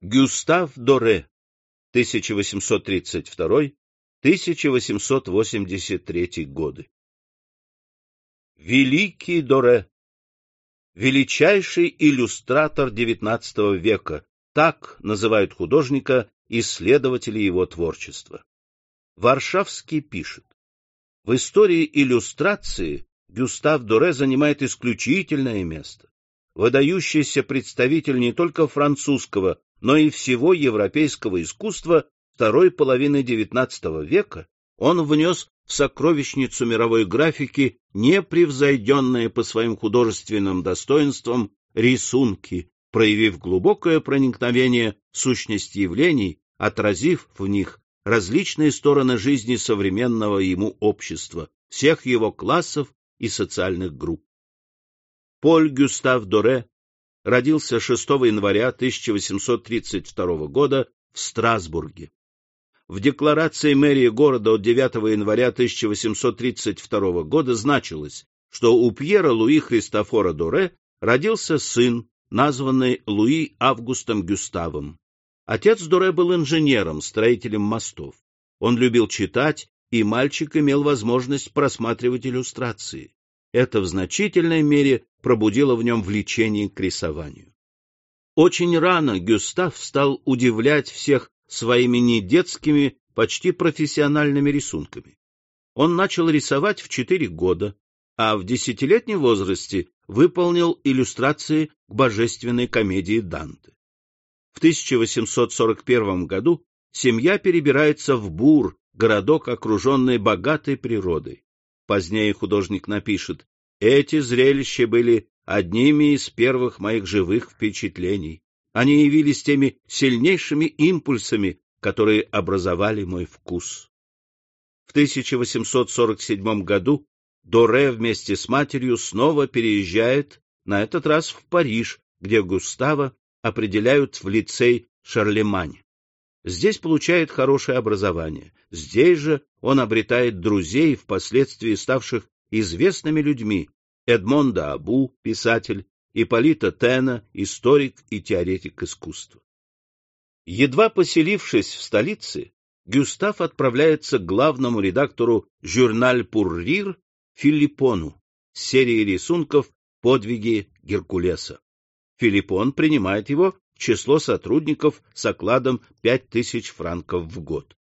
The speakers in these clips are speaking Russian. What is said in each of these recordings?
Гюстав Доре, 1832-1883 годы. Великий Доре, величайший иллюстратор XIX века, так называют художника исследователи его творчества. Варшавский пишет. В истории иллюстрации Гюстав Доре занимает исключительное место. Выдающийся представитель не только французского, но и всего европейского искусства второй половины XIX века, он внес в сокровищницу мировой графики непревзойденные по своим художественным достоинствам рисунки, проявив глубокое проникновение в сущность явлений, отразив в них различные стороны жизни современного ему общества, всех его классов и социальных групп. Поль Гюстав Доре родился 6 января 1832 года в Страсбурге. В декларации мэрии города от 9 января 1832 года значилось, что у Пьера Луи Христофора Доре родился сын, названный Луи Августом Гюставом. Отец Доре был инженером, строителем мостов. Он любил читать, и мальчик имел возможность просматривать иллюстрации. Это в значительной мере пробудило в нем влечение к рисованию. Очень рано Гюстав стал удивлять всех своими недетскими, почти профессиональными рисунками. Он начал рисовать в четыре года, а в десятилетнем возрасте выполнил иллюстрации к божественной комедии Данте. В 1841 году семья перебирается в Бур, городок, окруженный богатой природой. Позднее художник напишет, эти зрелища были одними из первых моих живых впечатлений. Они явились теми сильнейшими импульсами, которые образовали мой вкус. В 1847 году Доре вместе с матерью снова переезжает, на этот раз в Париж, где Густава определяют в лицей Шарлемань. Здесь получает хорошее образование. Здесь же он обретает друзей, впоследствии ставших известными людьми, Эдмонда Абу, писатель, Ипполита Тена, историк и теоретик искусства. Едва поселившись в столице, Гюстав отправляется к главному редактору «Журналь Пуррир» Филиппону с серией рисунков «Подвиги Геркулеса». Филиппон принимает его в число сотрудников с окладом 5000 франков в год.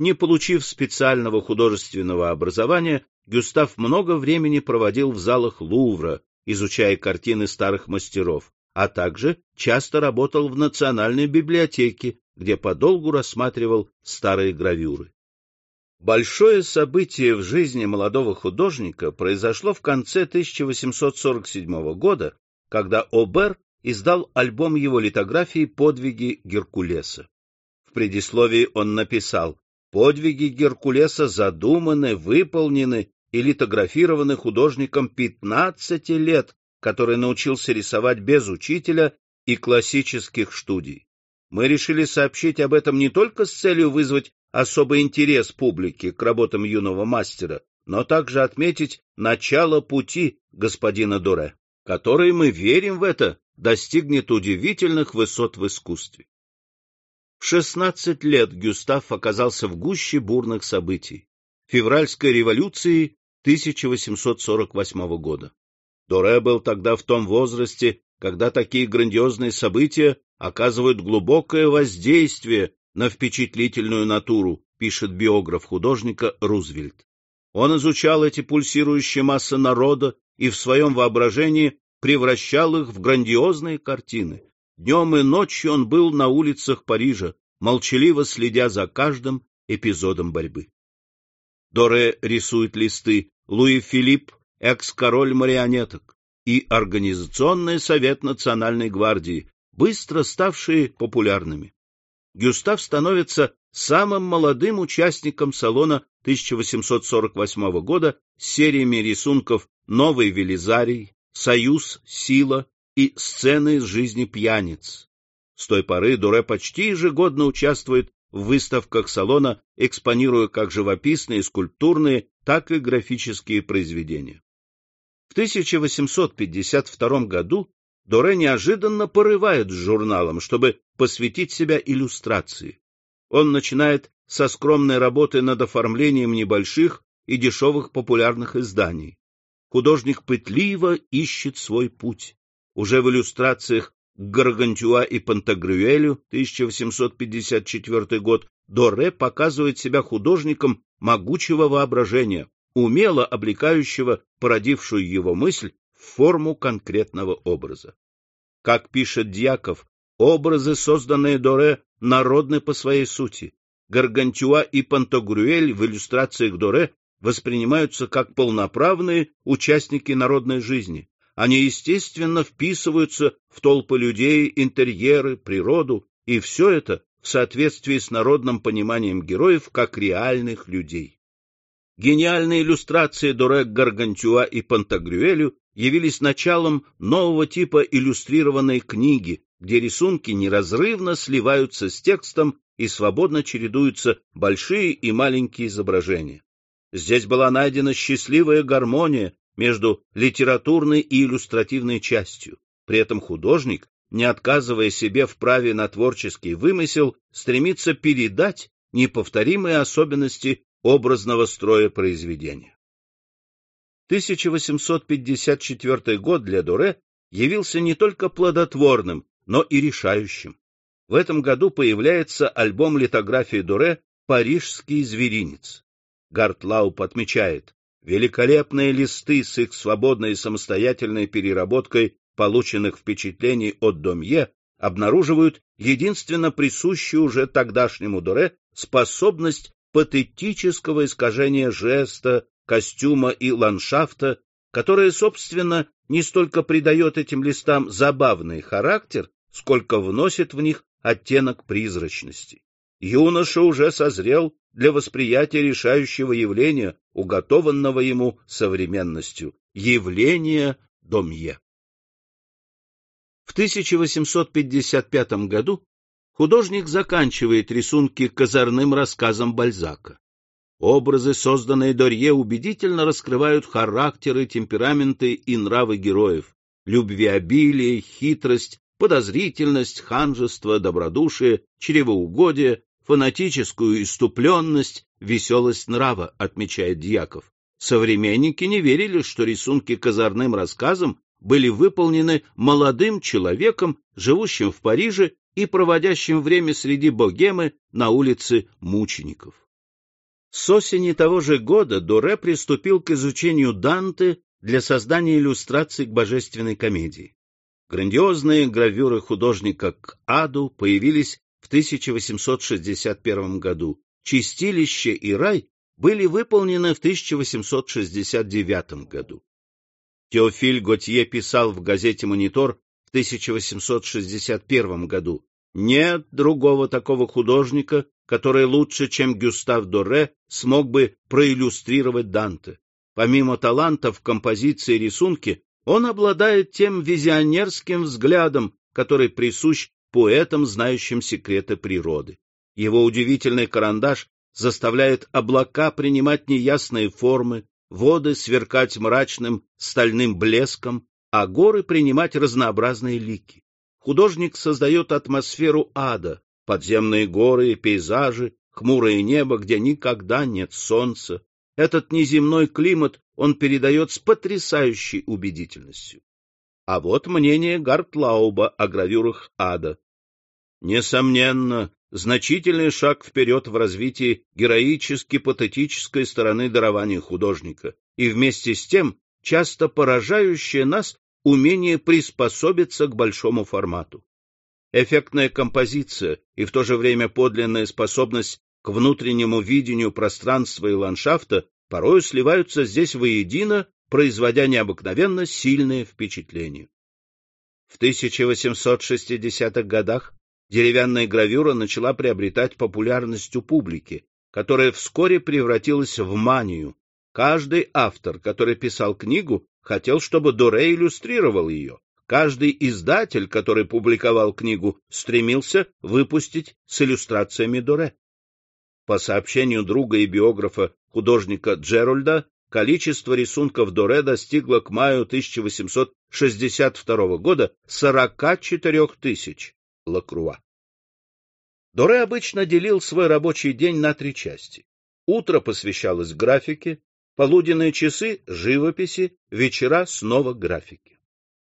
Не получив специального художественного образования, Гюстав много времени проводил в залах Лувра, изучая картины старых мастеров, а также часто работал в Национальной библиотеке, где подолгу рассматривал старые гравюры. Большое событие в жизни молодого художника произошло в конце 1847 года, когда Обер издал альбом его литографии «Подвиги Геркулеса». В предисловии он написал «Подвиги Геркулеса задуманы, выполнены и литографированы художником 15 лет, который научился рисовать без учителя и классических студий. Мы решили сообщить об этом не только с целью вызвать особый интерес публики к работам юного мастера, но также отметить начало пути господина Доре, который, мы верим в это, достигнет удивительных высот в искусстве. В 16 лет Гюстав оказался в гуще бурных событий, февральской революции 1848 года. Доре был тогда в том возрасте, когда такие грандиозные события оказывают глубокое воздействие на впечатлительную натуру, пишет биограф художника Рузвельт. Он изучал эти пульсирующие массы народа и в своем воображении превращал их в грандиозные картины. Днем и ночью он был на улицах Парижа, молчаливо следя за каждым эпизодом борьбы. Доре рисует листы Луи Филипп, экс-король марионеток, и Организационный совет Национальной гвардии, быстро ставшие популярными. Гюстав становится самым молодым участником салона 1848 года с сериями рисунков «Новый Велизарий», «Союз», «Сила» и «Сцены из жизни пьяниц». С той поры Дуре почти ежегодно участвует в выставках салона, экспонируя как живописные, скульптурные, так и графические произведения. В 1852 году Доре неожиданно порывает с журналом, чтобы посвятить себя иллюстрации. Он начинает со скромной работы над оформлением небольших и дешевых популярных изданий. Художник пытливо ищет свой путь. Уже в иллюстрациях Гаргантюа и Пантагрюэлю 1854 год Доре показывает себя художником могучего воображения, умело облекающего породившую его мысль в форму конкретного образа. Как пишет Дьяков, образы, созданные Доре, народны по своей сути. Гаргантюа и Пантагрюэль в иллюстрациях Доре воспринимаются как полноправные участники народной жизни. Они, естественно, вписываются в толпы людей, интерьеры, природу, и все это в соответствии с народным пониманием героев как реальных людей. Гениальные иллюстрации Доре Гаргантюа и Пантагрюэлю явились началом нового типа иллюстрированной книги, где рисунки неразрывно сливаются с текстом и свободно чередуются большие и маленькие изображения. Здесь была найдена счастливая гармония между литературной и иллюстративной частью. При этом художник, не отказывая себе в праве на творческий вымысел, стремится передать неповторимые особенности образного строя произведения. 1854 год для Дуре явился не только плодотворным, но и решающим. В этом году появляется альбом литографии Дуре «Парижский зверинец». Гартлауп отмечает, великолепные листы с их свободной и самостоятельной переработкой полученных впечатлений от Домье обнаруживают единственно присущую уже тогдашнему Дуре способность патетического искажения жеста, костюма и ландшафта, которая, собственно, не столько придает этим листам забавный характер, сколько вносит в них оттенок призрачности. Юноша уже созрел для восприятия решающего явления, уготованного ему современностью, явления Домье. В 1855 году художник заканчивает рисунки козырным рассказом Бальзака. Образы, созданные Дорье, убедительно раскрывают характеры, темпераменты и нравы героев, любвеобилие, хитрость, подозрительность, ханжество, добродушие, чревоугодие, фанатическую иступленность, веселость нрава, отмечает Дьяков. Современники не верили, что рисунки козырным рассказам были выполнены молодым человеком, живущим в Париже и проводящим время среди богемы на улице мучеников. С осени того же года Доре приступил к изучению Данте для создания иллюстраций к божественной комедии. Грандиозные гравюры художника к аду появились в 1861 году. Чистилище и рай были выполнены в 1869 году. Теофиль Готье писал в газете «Монитор» в 1861 году «Нет другого такого художника, который лучше, чем Гюстав Доре, смог бы проиллюстрировать Данте. Помимо таланта в композиции и рисунке, он обладает тем визионерским взглядом, который присущ поэтам, знающим секреты природы. Его удивительный карандаш заставляет облака принимать неясные формы, воды сверкать мрачным стальным блеском, а горы принимать разнообразные лики. Художник создает атмосферу ада, подземные горы и пейзажи, хмурое небо, где никогда нет солнца. Этот неземной климат он передает с потрясающей убедительностью. А вот мнение Гартлауба о гравюрах ада. Несомненно, значительный шаг вперед в развитии героически-патетической стороны дарования художника и вместе с тем часто поражающее нас умение приспособиться к большому формату. Эффектная композиция и в то же время подлинная способность к внутреннему видению пространства и ландшафта порою сливаются здесь воедино, производя необыкновенно сильное впечатление. В 1860-х годах деревянная гравюра начала приобретать популярность у публики, которая вскоре превратилась в манию. Каждый автор, который писал книгу, хотел, чтобы Доре иллюстрировал ее. Каждый издатель, который публиковал книгу, стремился выпустить с иллюстрациями Доре. По сообщению друга и биографа художника Джеральда, количество рисунков Доре достигло к маю 1862 года 44 тысяч Лакруа. Доре обычно делил свой рабочий день на три части. Утро посвящалось графике, полуденные часы — живописи, вечера — снова графике.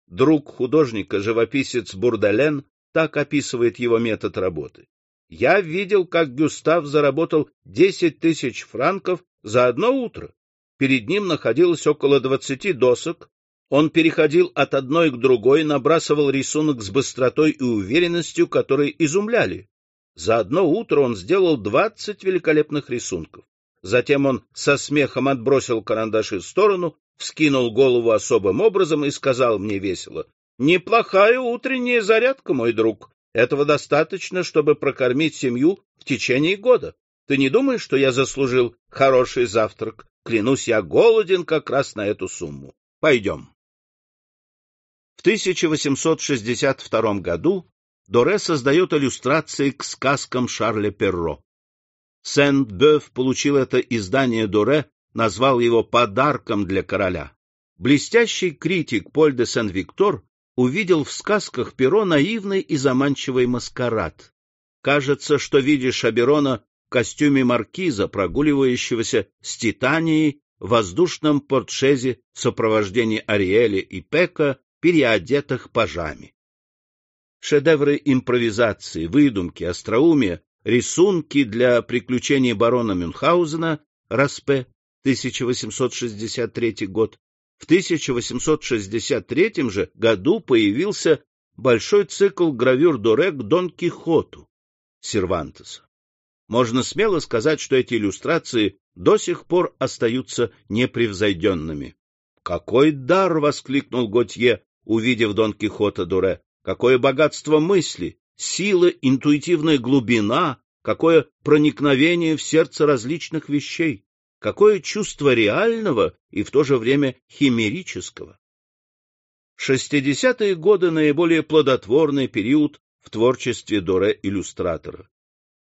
Друг художника, живописец Бурдален, так описывает его метод работы. Я видел, как Гюстав заработал 10 тысяч франков за одно утро. Перед ним находилось около 20 досок. Он переходил от одной к другой, набрасывал рисунок с быстротой и уверенностью, которые изумляли. За одно утро он сделал двадцать великолепных рисунков. Затем он со смехом отбросил карандаши в сторону, вскинул голову особым образом и сказал мне весело, «Неплохая утренняя зарядка, мой друг. Этого достаточно, чтобы прокормить семью в течение года. Ты не думаешь, что я заслужил хороший завтрак? Клянусь, я голоден как раз на эту сумму. Пойдем». В 1862 году Доре создает иллюстрации к сказкам Шарля Перро. Сент-Бёв получил это издание Доре, назвал его подарком для короля. Блестящий критик Поль де Сен-Виктор увидел в сказках Перо наивный и заманчивый маскарад. Кажется, что видишь Аберона в костюме маркиза, прогуливающегося с Титанией в воздушном портшезе в сопровождении Ариэля и Пека, переодетых пажами шедевры импровизации, выдумки, остроумия, рисунки для приключений барона Мюнхгаузена, Распе, 1863 год. В 1863 же году появился большой цикл гравюр Дорек Дон Кихоту Сервантеса. Можно смело сказать, что эти иллюстрации до сих пор остаются непревзойденными. «Какой дар!» — воскликнул Готье, увидев Дон Кихота Дуре. Какое богатство мысли, сила, интуитивная глубина, какое проникновение в сердце различных вещей, какое чувство реального и в то же время химерического. Шестидесятые годы — наиболее плодотворный период в творчестве Доре-иллюстратора.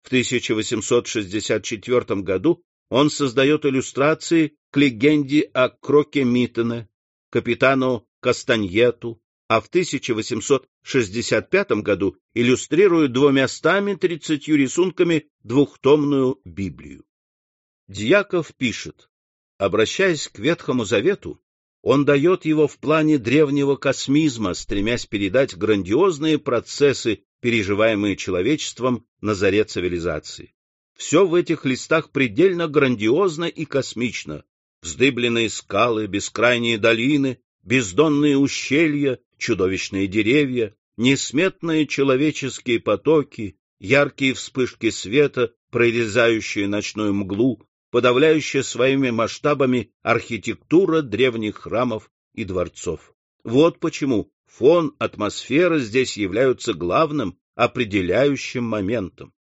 В 1864 году он создает иллюстрации к легенде о Кроке Миттене, капитану Кастаньету, а в 1865 году иллюстрирует двумястами тридцатью рисунками двухтомную Библию. Дьяков пишет, обращаясь к Ветхому Завету, он дает его в плане древнего космизма, стремясь передать грандиозные процессы, переживаемые человечеством на заре цивилизации. Все в этих листах предельно грандиозно и космично. Вздыбленные скалы, бескрайние долины, бездонные ущелья, чудовищные деревья, несметные человеческие потоки, яркие вспышки света, прорезающие ночную мглу, подавляющая своими масштабами архитектура древних храмов и дворцов. Вот почему фон, атмосфера здесь являются главным определяющим моментом.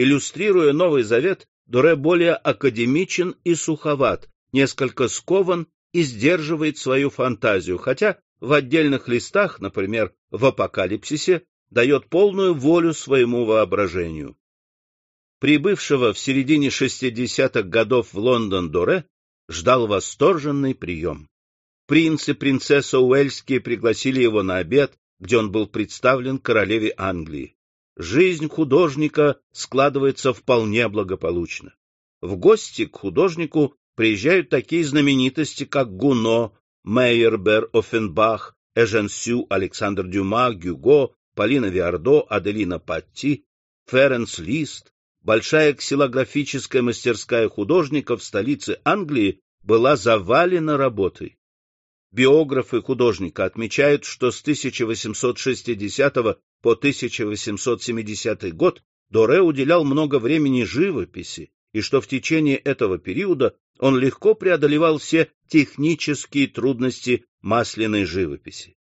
Иллюстрируя Новый Завет, Дуре более академичен и суховат, несколько скован и сдерживает свою фантазию, хотя в отдельных листах, например, в «Апокалипсисе», дает полную волю своему воображению. Прибывшего в середине 60-х годов в Лондон Доре ждал восторженный прием. Принц и принцесса Уэльские пригласили его на обед, где он был представлен королеве Англии. Жизнь художника складывается вполне благополучно. В гости к художнику приезжают такие знаменитости, как Гуно, Мейербер, Оффенбах, Эжен Сю, Александр Дюма, Гюго, Полина Виардо, Аделина Патти, Ференс Лист, большая ксилографическая мастерская художников в столице Англии была завалена работой. Биографы художника отмечают, что с 1860 по 1870 год Доре уделял много времени живописи, и что в течение этого периода он легко преодолевал все технические трудности масляной живописи.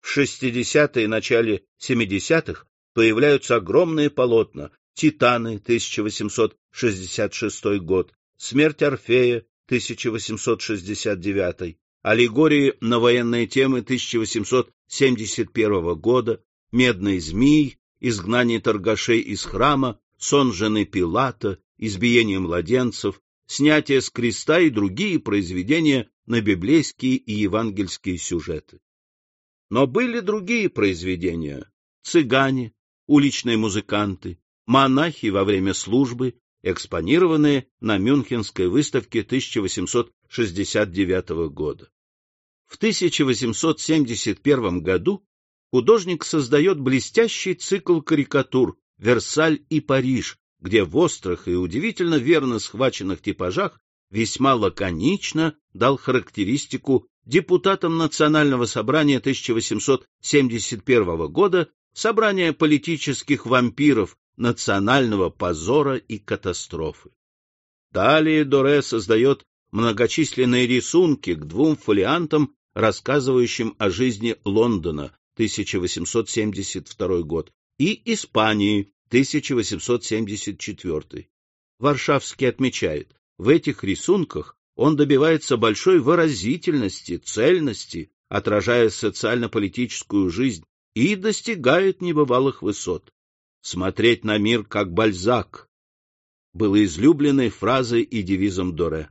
В 60-е и начале 70-х появляются огромные полотна «Титаны» 1866 год, «Смерть Орфея» 1869, аллегории на военные темы 1871 года, «Медный змей», «Изгнание торгашей из храма», «Сон жены Пилата», «Избиение младенцев», снятие с креста и другие произведения на библейские и евангельские сюжеты. Но были другие произведения — цыгане, уличные музыканты, монахи во время службы, экспонированные на Мюнхенской выставке 1869 года. В 1871 году художник создает блестящий цикл карикатур «Версаль и Париж», где в острых и удивительно верно схваченных типажах весьма лаконично дал характеристику депутатам Национального собрания 1871 года собрания политических вампиров, национального позора и катастрофы. Далее Доре создает многочисленные рисунки к двум фолиантам, рассказывающим о жизни Лондона 1872 год и Испании 1874. Варшавский отмечает, в этих рисунках он добивается большой выразительности, цельности, отражая социально-политическую жизнь и достигает небывалых высот. Смотреть на мир как Бальзак было излюбленной фразой и девизом Доре.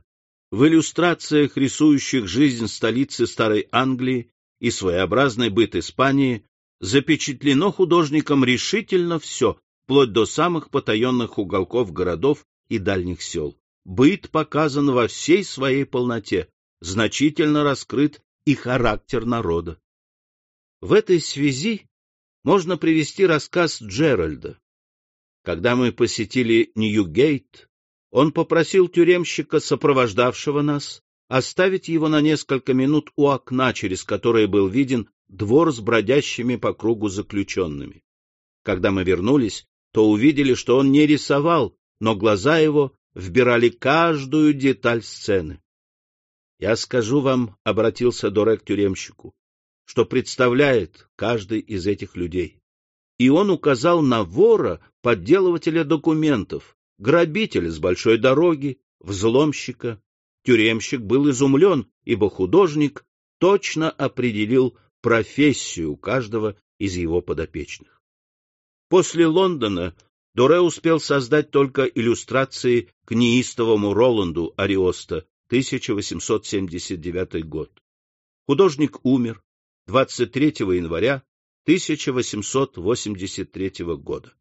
В иллюстрациях, рисующих жизнь столицы Старой Англии и своеобразный быт Испании, запечатлено художником решительно все, вплоть до самых потаенных уголков городов и дальних сел. Быт показан во всей своей полноте, значительно раскрыт и характер народа. В этой связи можно привести рассказ Джеральда. Когда мы посетили Ньюгейт, он попросил тюремщика, сопровождавшего нас, оставить его на несколько минут у окна, через которое был виден двор с бродящими по кругу заключенными. Когда мы вернулись, то увидели, что он не рисовал, но глаза его вбирали каждую деталь сцены. — Я скажу вам, — обратился Доре к тюремщику, — что представляет каждый из этих людей. И он указал на вора, подделывателя документов, грабителя с большой дороги, взломщика. Тюремщик был изумлен, ибо художник точно определил профессию каждого из его подопечных. После Лондона Доре успел создать только иллюстрации к неистовому Роланду Ариоста, 1879 год. Художник умер 23 января 1883 года.